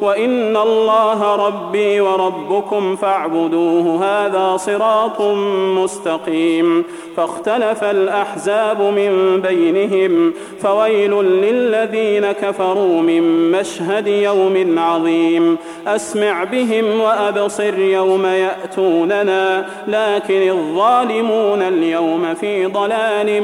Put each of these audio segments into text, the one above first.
وإن الله ربي وربكم فاعبدوه هذا صراط مستقيم. فاختلف الأحزاب من بينهم فويل للذين كفروا من مشهد يوم عظيم. أسمع بهم وأبصر يوم يأتوننا لكن الظالمون اليوم في ضلال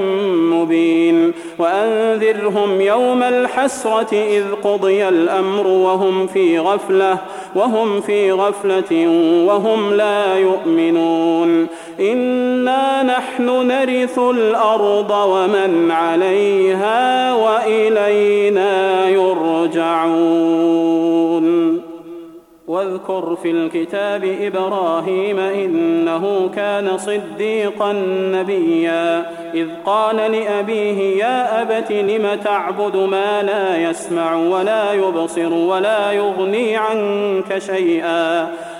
مبين. وأنذرهم يوم الحسرة إذ قضي الأمر وهم في غفلة وهم في غفلة وهم لا يؤمنون. إنا نحن نرث الأرض ومن عليها وإلينا يرجعون. واذكر في الكتاب إبراهيم إنه كان صديقا نبيا. إذ قال لأبيه يا أبت لم تعبد ما لا يسمع ولا يبصر ولا يغني عنك شيئا؟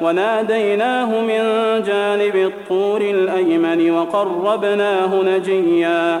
وناديناه من جانب الطور الأيمن وقربناه نجيا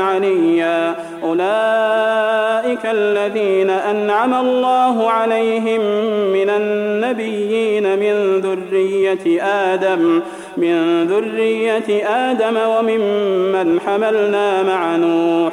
عليا. أولئك الذين أنعم الله عليهم من النبيين من ذرية آدم من ذرية آدم وممن حملنا مع نوح.